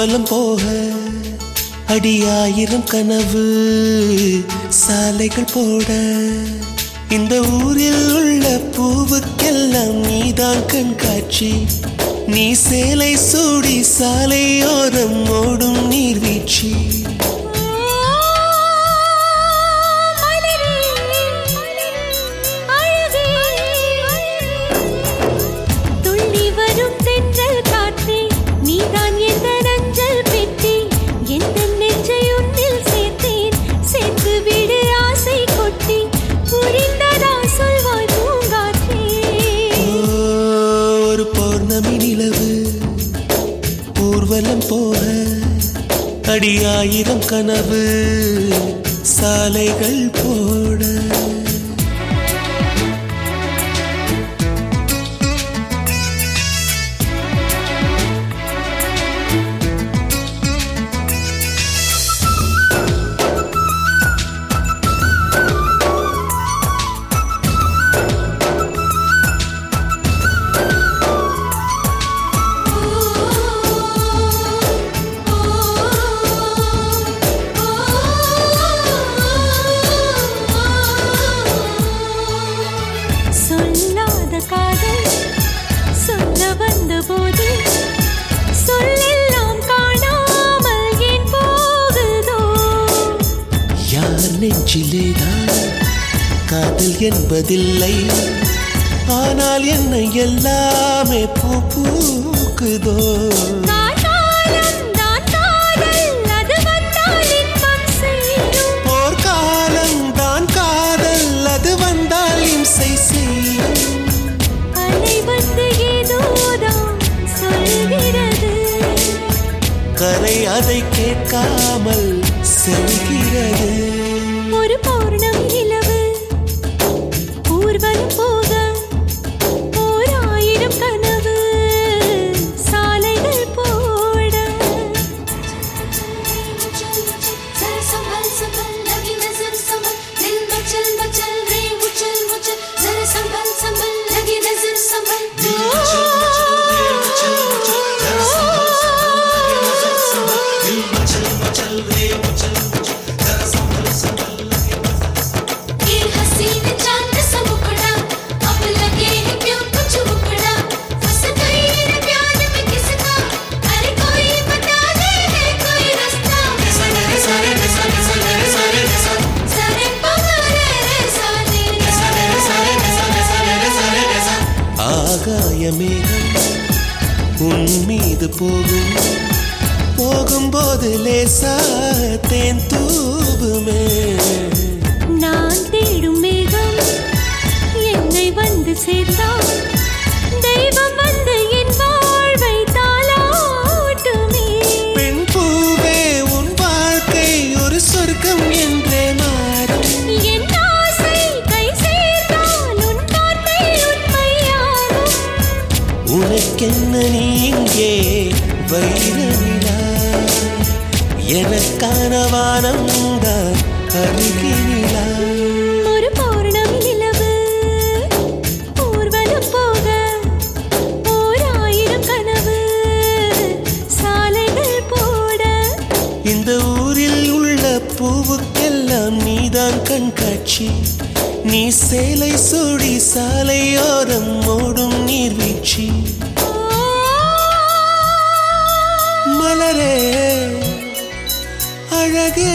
ஊர்வலம் போக அடியாயிரம் கனவு சாலைகள் போட. இந்த ஊரில் உள்ள பூவுக்கெல்லாம் நீதான் கண்காட்சி. நீ சேலை சூடி சாலையோரம் ஓடும் நீர்வீழ்ச்சி. ஊர்வலம் போக அடியாயிரம் கனவு சாலைகள் போட. காதல் என்பதில்லை. ஆனால் என்னை எல்லாமே பூ பூக்குதோ போர்க்காலம் தான் காதல் அது வந்தால் இம்சை செய்யும். கரை அதை கேட்காமல் செல்கிறது. போகும் போகும்போது லேசா தேன் தூவுமே. நான் தேடும் மேகம் என்னை வந்து சேர்த்தால் தெய்வம் வந்து என் வாழ்வை தாளாட்டுமே. பெண் பூவே உன் வாழ்க்கை ஒரு சொர்க்கம் என்றே மாறும். என் ஆசை கை சேர்ந்தால் உன் வார்த்தை உண்மையாகும். உனக்கென்ன நீ இங்கே வைர நிலா எனக்கான வானம் தான் அருகினிலா ஒரு பௌர்ணமி நிலவு ஊர்வலம் போக ஓர் ஆயிரம் கனவு சாலைகள் போட. இந்த ஊரில் உள்ள பூவுக்கெல்லாம் நீதான் கண்காட்சி. நீ சேலை சூடி சாலையோரம் ஓடும் நீர்வீழ்ச்சி. அழகே